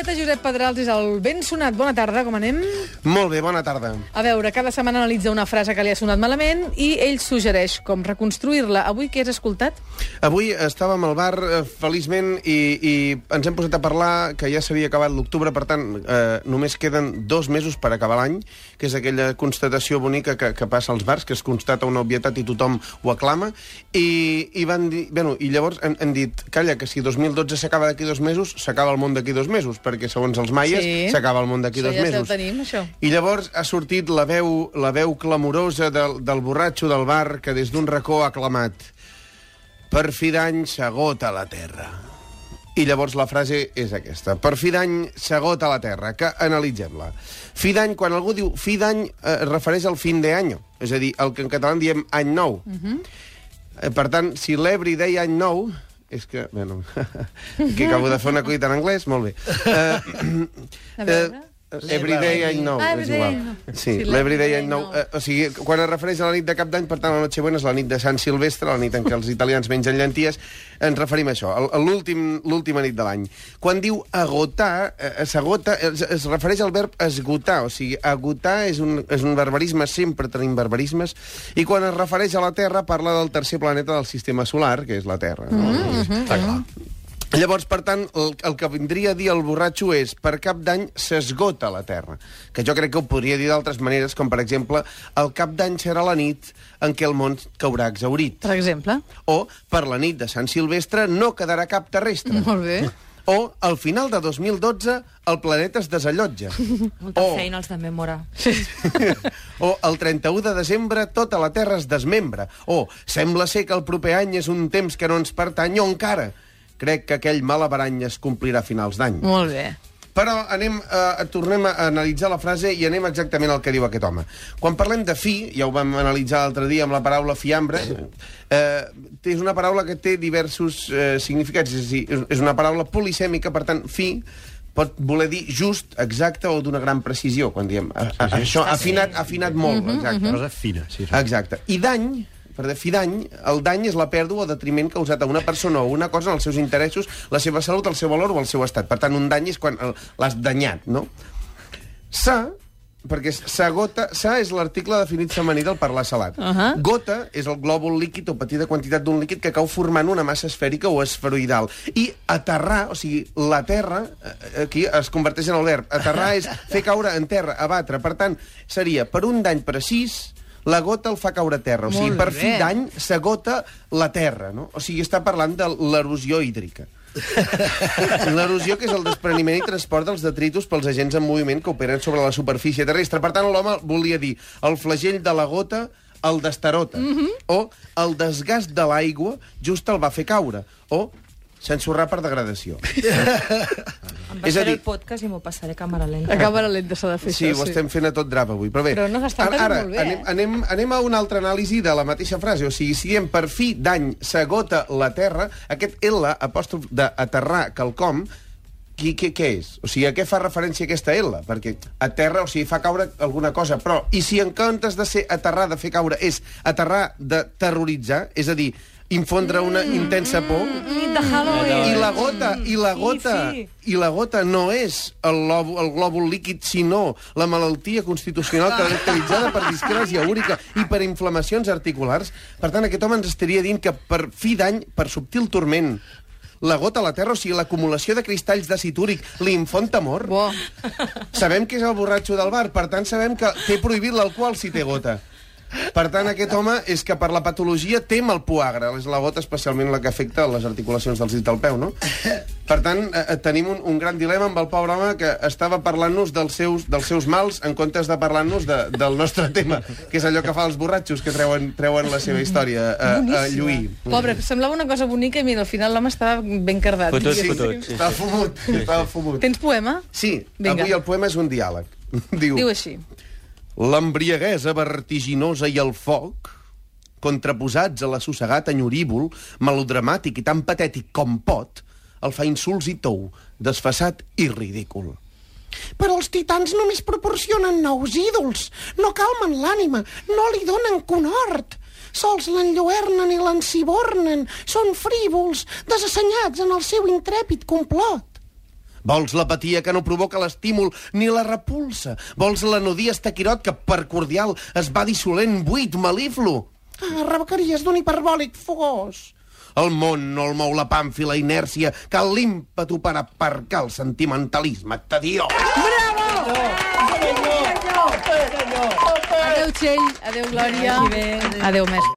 poeta Josep Pedrals és el ben sonat. Bona tarda, com anem? Molt bé, bona tarda. A veure, cada setmana analitza una frase que li ha sonat malament i ell suggereix com reconstruir-la. Avui què has escoltat? Avui estàvem al bar, eh, feliçment, i, i ens hem posat a parlar que ja s'havia acabat l'octubre, per tant, eh, només queden dos mesos per acabar l'any, que és aquella constatació bonica que, que passa als bars, que es constata una obvietat i tothom ho aclama, i, i van dir... Bueno, i llavors han, han dit, calla, que si 2012 s'acaba d'aquí dos mesos, s'acaba el món d'aquí dos mesos, perquè segons els maies Sí. s'acaba el món d'aquí dos ja mesos. tenim, això. I llavors ha sortit la veu, la veu clamorosa del, del borratxo del bar que des d'un racó ha clamat per fi d'any s'agota la terra. I llavors la frase és aquesta. Per fi d'any s'agota la terra, que analitzem-la. Fi d'any, quan algú diu fi d'any, eh, refereix al fin de any. És a dir, el que en català diem any nou. Eh, Per tant, si l'Ebri deia any nou, és que, bueno, que acabo de fer una cuita en anglès, molt bé. Uh, A veure. Everyday any nou, Ah, és everyday igual. any nou. Sí, Sí, l'Everyday l'Everyday any nou. nou. Eh, o sigui, quan es refereix a la nit de cap d'any, per tant, la Nochebuena és la nit de Sant Silvestre, la nit en què els italians mengen llenties, ens referim a això, a l'últim- l'última nit de l'any. Quan diu agotar, eh, s'agota, es, es refereix al verb esgotar, o sigui, agotar és un, és un barbarisme, sempre tenim barbarismes, i quan es refereix a la Terra parla del tercer planeta del sistema solar, que és la Terra. No? Està clar. Llavors, per tant, el, el que vindria a dir el borratxo és per cap d'any s'esgota la Terra. Que jo crec que ho podria dir d'altres maneres, com per exemple, el cap d'any serà la nit en què el món caurà exaurit. Per exemple. O, per la nit de Sant Silvestre, no quedarà cap terrestre. Molt bé. O, al final de 2012, el planeta es desallotja. Molta o, feina els de Memora. o el 31 de desembre tota la Terra es desmembra. O sembla ser que el proper any és un temps que no ens pertany, o encara crec que aquell mal averany es complirà a finals d'any. Molt bé. Però anem, eh, tornem a analitzar la frase i anem exactament al que diu aquest home. Quan parlem de fi, ja ho vam analitzar l'altre dia amb la paraula fiambre, eh, és una paraula que té diversos eh, significats. És, a dir, és- una paraula polisèmica, per tant, fi pot voler dir just, exacte o d'una gran precisió, quan diem a, a, això afinat, afinat molt, exacte. Cosa fina, sí. Exacte. I dany, per de fi dany, el dany és la pèrdua o detriment causat a una persona o una cosa en els seus interessos, la seva salut, el seu valor o el seu estat. Per tant, un dany és quan l'has danyat, no? Sa, perquè s'agota, sa és l'article definit femení del parlar salat. Ahà. Gota és el glòbul líquid o petita quantitat d'un líquid que cau formant una massa esfèrica o esferoidal. I aterrar, o sigui, la terra, eh, aquí es converteix en el verb. Aterrar és fer caure en terra, abatre. Per tant, seria, per un dany precís, la gota el fa caure a terra. O sigui, Molt per fi d'any s'agota la terra, no? O sigui, està parlant de l'erosió hídrica. L'erosió, que és el despreniment i transport dels detritus pels agents en moviment que operen sobre la superfície terrestre. Per tant, l'home volia dir el flagell de la gota el destarota. Mm -hmm. O el desgast de l'aigua just el va fer caure. O s'ensorrar per degradació. Em És a dir- el podcast i m'ho passaré a càmera lenta. A càmera lenta s'ha de fer Sí, això. ho estem fent a tot drap avui, però bé. Però no s'està ara, ara, molt bé, anem, eh? anem, anem a una altra anàlisi de la mateixa frase. O sigui, si diem per fi d'any s'agota la Terra, aquest L, apòstrof d'aterrar quelcom, qui, què, què és? O sigui, a què fa referència aquesta L? Perquè a terra, o sigui, fa caure alguna cosa, però... I si en comptes de ser aterrar, de fer caure, és aterrar de terroritzar, és a dir, infondre una intensa por... Nit de Halloween. I la gota, i la gota, fi. i la gota no és el, glòbul, el glòbul líquid, sinó la malaltia constitucional caracteritzada per discràsia úrica i per inflamacions articulars. Per tant, aquest home ens estaria dient que per fi d'any, per subtil turment, la gota a la terra, o sigui, l'acumulació de cristalls d'àcid úric, li infon temor. Bo. Sabem que és el borratxo del bar, per tant sabem que té prohibit l'alcohol si té gota. Per tant, aquest home és que per la patologia tem el poagre. És la gota especialment la que afecta les articulacions dels dits del peu, no? Per tant, eh, eh, tenim un, un gran dilema amb el pobre home que estava parlant-nos dels seus, dels seus mals en comptes de parlar-nos de, del nostre tema, que és allò que fa els borratxos que treuen, treuen la seva història a, a lluir. Pobre, semblava una cosa bonica i mira, al final l'home estava ben cardat. Fotut, diguéssim. fotut. Sí, Estava fumut, estava fumut. Tens poema? Sí, Vinga. avui el poema és un diàleg. Diu, Diu així. L'embriaguesa vertiginosa i el foc, contraposats a l'assossegat enyorívol, melodramàtic i tan patètic com pot, el fa insults i tou, desfassat i ridícul. Però els titans només proporcionen nous ídols, no calmen l'ànima, no li donen conhort. Sols l'enlluernen i l'encibornen, són frívols, desassenyats en el seu intrèpid complot. Vols l'apatia que no provoca l'estímul ni la repulsa. Vols la nodia estaquirot que per cordial es va dissolent buit, maliflo. Ah, rebequeries d'un hiperbòlic fogós. El món no el mou la pàmfila inèrcia, cal l'ímpetu per aparcar el sentimentalisme tediós. Adéu, Txell. Adéu, Glòria. Adéu, mestre.